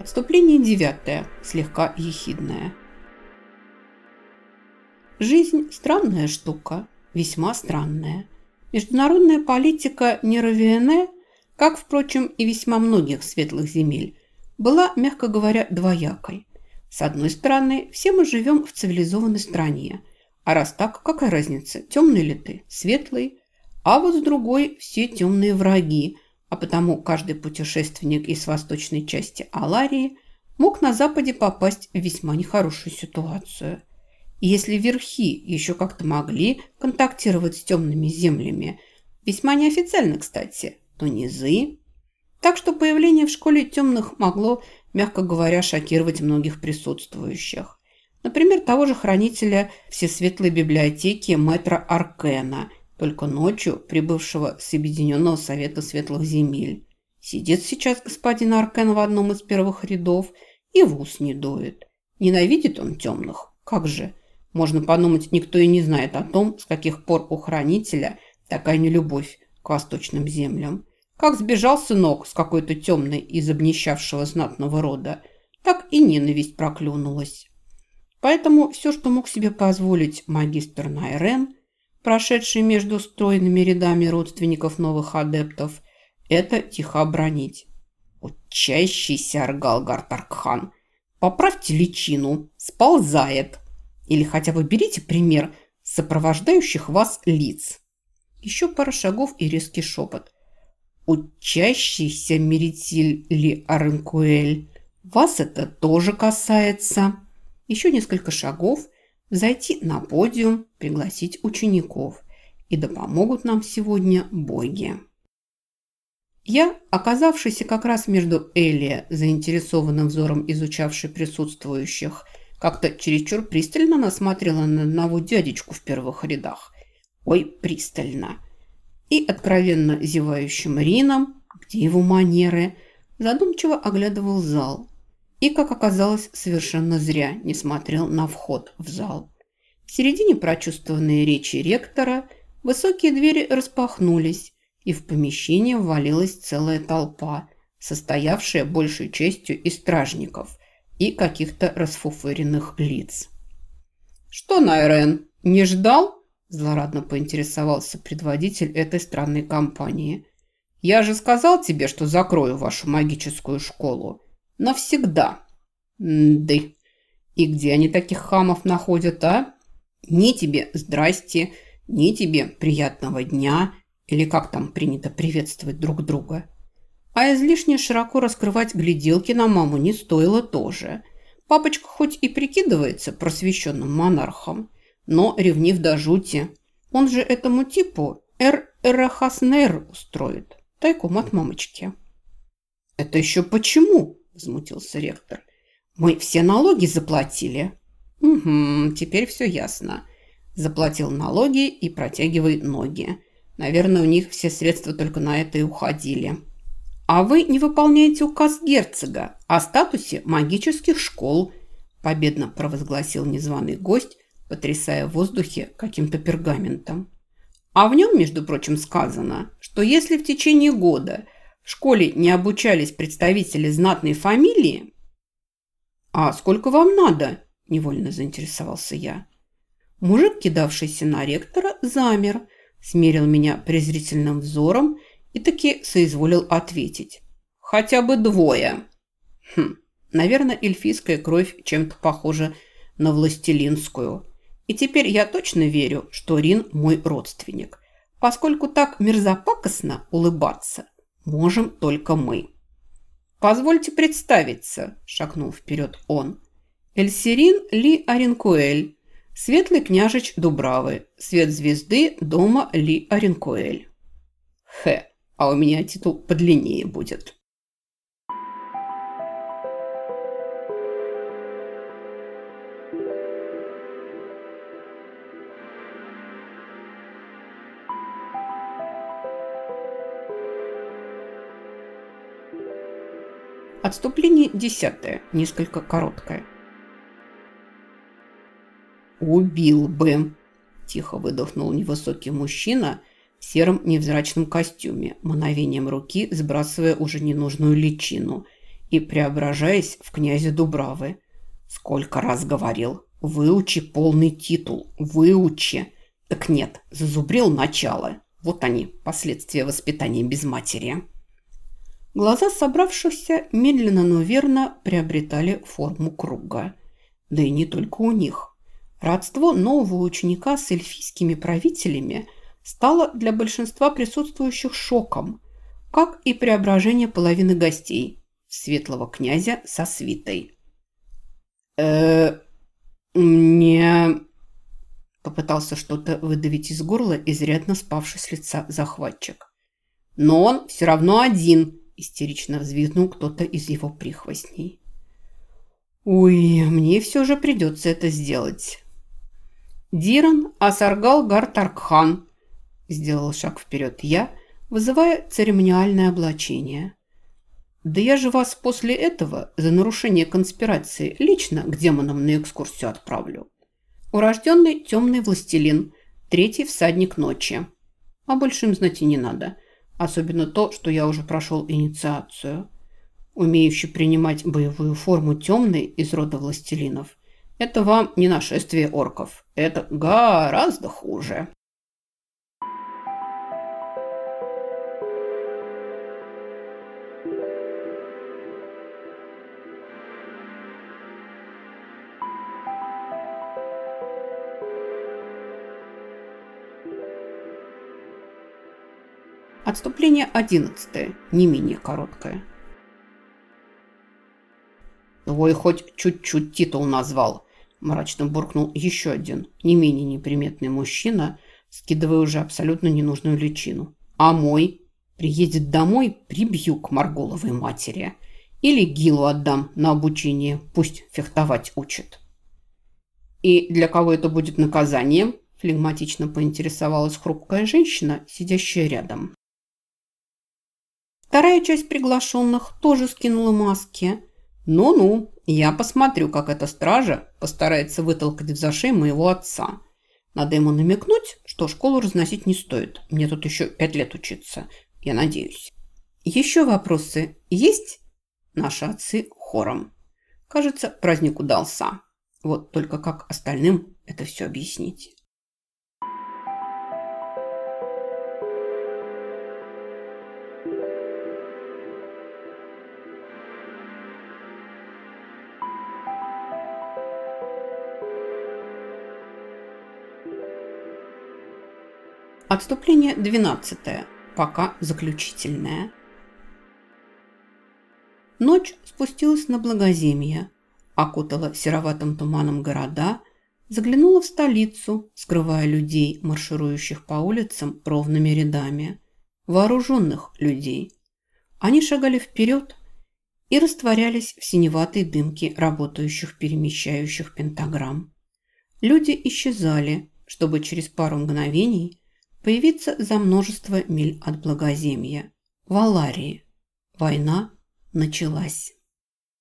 Отступление девятое, слегка ехидное. Жизнь – странная штука, весьма странная. Международная политика Неровиене, как, впрочем, и весьма многих светлых земель, была, мягко говоря, двоякой. С одной стороны, все мы живем в цивилизованной стране. А раз так, какая разница, темный ли ты, светлый? А вот с другой, все темные враги – а потому каждый путешественник из восточной части Аларии мог на Западе попасть в весьма нехорошую ситуацию. И если верхи еще как-то могли контактировать с темными землями, весьма неофициально, кстати, то низы... Так что появление в школе темных могло, мягко говоря, шокировать многих присутствующих. Например, того же хранителя Всесветлой библиотеки мэтра Аркена – только ночью прибывшего с Объединенного Совета Светлых Земель. Сидит сейчас господин Аркен в одном из первых рядов и в ус не дует. Ненавидит он темных. Как же? Можно подумать, никто и не знает о том, с каких пор у хранителя такая нелюбовь к восточным землям. Как сбежал сынок с какой-то темной из обнищавшего знатного рода, так и ненависть проклюнулась. Поэтому все, что мог себе позволить магистр Найрен – прошедший между стройными рядами родственников новых адептов, это тихо обронить. Учащийся Аргалгар Таркхан, поправьте личину, сползает. Или хотя бы берите пример сопровождающих вас лиц. Еще пара шагов и резкий шепот. Учащийся Меритиль Ли Аренкуэль, вас это тоже касается. Еще несколько шагов – зайти на подиум, пригласить учеников. И да помогут нам сегодня боги. Я, оказавшийся как раз между Элия, заинтересованным взором изучавшей присутствующих, как-то чересчур пристально насмотрела на одного дядечку в первых рядах. Ой, пристально. И откровенно зевающим Рином, где его манеры, задумчиво оглядывал зал, и, как оказалось, совершенно зря не смотрел на вход в зал. В середине прочувствованной речи ректора высокие двери распахнулись, и в помещение ввалилась целая толпа, состоявшая большей частью из стражников и каких-то расфуфыренных лиц. «Что, Найрен, не ждал?» – злорадно поинтересовался предводитель этой странной компании. «Я же сказал тебе, что закрою вашу магическую школу. Навсегда. Ды. И где они таких хамов находят, а? Ни тебе здрасте, ни тебе приятного дня, или как там принято приветствовать друг друга. А излишне широко раскрывать гляделки на маму не стоило тоже. Папочка хоть и прикидывается просвещенным монархом, но ревнив до жути. Он же этому типу эр-эрахаснер устроит, тайком от мамочки. «Это еще почему?» возмутился ректор. «Мы все налоги заплатили». «Угу, теперь все ясно. Заплатил налоги и протягивай ноги. Наверное, у них все средства только на это и уходили». «А вы не выполняете указ герцога о статусе магических школ», победно провозгласил незваный гость, потрясая в воздухе каким-то пергаментом. А в нем, между прочим, сказано, что если в течение года – в школе не обучались представители знатной фамилии? А сколько вам надо? Невольно заинтересовался я. Мужик, кидавшийся на ректора, замер, смерил меня презрительным взором и таки соизволил ответить. Хотя бы двое. Хм, наверное, эльфийская кровь чем-то похожа на властелинскую. И теперь я точно верю, что Рин мой родственник, поскольку так мерзопакостно улыбаться можем только мы. «Позвольте представиться», – шагнул вперед он. «Эльсерин Ли Оренкуэль, светлый княжич Дубравы, свет звезды дома Ли Оренкуэль». «Хе, а у меня титул подлиннее будет». Отступление десятое, несколько короткое. «Убил бы!» – тихо выдохнул невысокий мужчина в сером невзрачном костюме, мановением руки сбрасывая уже ненужную личину и преображаясь в князя Дубравы. Сколько раз говорил, выучи полный титул, выучи. Так нет, зазубрил начало. Вот они, последствия воспитания без матери. Глаза собравшихся медленно, но верно приобретали форму круга. Да и не только у них. Родство нового ученика с эльфийскими правителями стало для большинства присутствующих шоком, как и преображение половины гостей светлого князя со свитой. э мне...» Попытался что-то выдавить из горла, изрядно спавший с лица захватчик. «Но он все равно один!» истерично взвизгнул кто-то из его прихвостней. «Ой, мне все же придется это сделать». «Диран Асаргал Гартаркхан», – сделал шаг вперед я, вызывая церемониальное облачение. «Да я же вас после этого за нарушение конспирации лично к демонам на экскурсию отправлю. Урожденный темный властелин, третий всадник ночи. А больше им знать и не надо». Особенно то, что я уже прошел инициацию. Умеющий принимать боевую форму темный из рода властелинов – это вам не нашествие орков. Это гораздо хуже. Отступление одиннадцатое, не менее короткое. «Твой хоть чуть-чуть титул назвал», – мрачно буркнул еще один, не менее неприметный мужчина, скидывая уже абсолютно ненужную личину. «А мой? Приедет домой, прибью к Марголовой матери. Или Гилу отдам на обучение, пусть фехтовать учит». «И для кого это будет наказанием?» – флегматично поинтересовалась хрупкая женщина, сидящая рядом. Вторая часть приглашенных тоже скинула маски. Ну-ну, я посмотрю, как эта стража постарается вытолкать в зашей моего отца. Надо ему намекнуть, что школу разносить не стоит. Мне тут еще пять лет учиться, я надеюсь. Еще вопросы есть? Наши отцы хором. Кажется, праздник удался. Вот только как остальным это все объяснить? Отступление 12. Пока заключительное. Ночь спустилась на благоземье, окутала сероватым туманом города, заглянула в столицу, скрывая людей, марширующих по улицам ровными рядами. Вооруженных людей. Они шагали вперед и растворялись в синеватой дымке работающих перемещающих пентаграмм. Люди исчезали, чтобы через пару мгновений появиться за множество миль от Благоземья. В Аларии. Война началась.